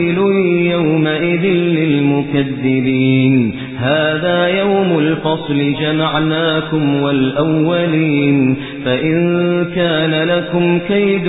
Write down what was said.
وَيْلٌ يَوْمَئِذٍ لِّلْمُكَذِّبِينَ. هَٰذَا يَوْمُ الْفَصْلِ جَمَعْنَاكُمْ وَالْأَوَّلِينَ. فَإِن كَانَ لَكُمْ كَيْدٌ